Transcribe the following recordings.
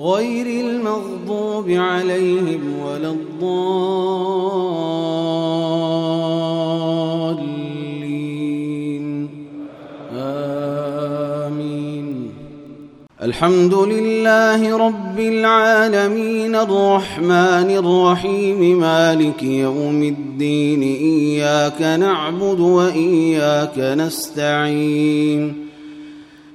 غير المغضوب عليهم ولا الضالين. آمين. الحمد لله رب العالمين الرحمن الرحيم مالك يوم الدين إياك نعبد وإياك نستعين.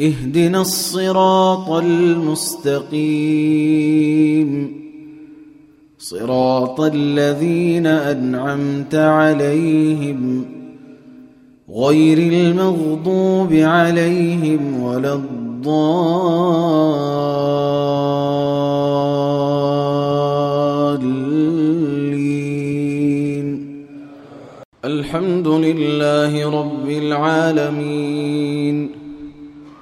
اهدنا الصراط المستقيم. صراط الذين أنعمت عليهم غير المغضوب عليهم ولا الضالين. الحمد لله رب العالمين.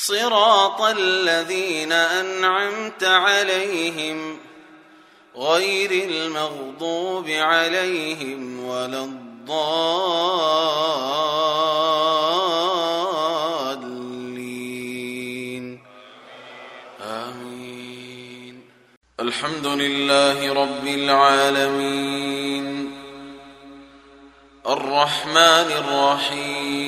صراط الذين أنعمت عليهم غير المغضوب عليهم ولا الضالين. آمين. الحمد لله رب العالمين. الرحمن الرحيم.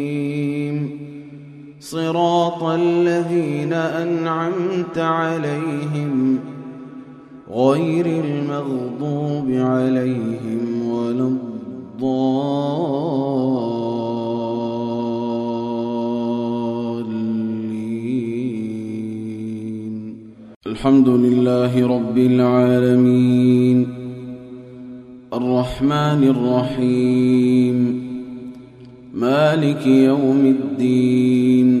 صراط الذين أنعمت عليهم غير المغضوب عليهم ولا الضالين. الحمد لله رب العالمين. الرحمن الرحيم. مالك يوم الدين.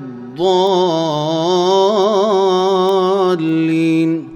الضالين.